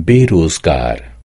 beruzgar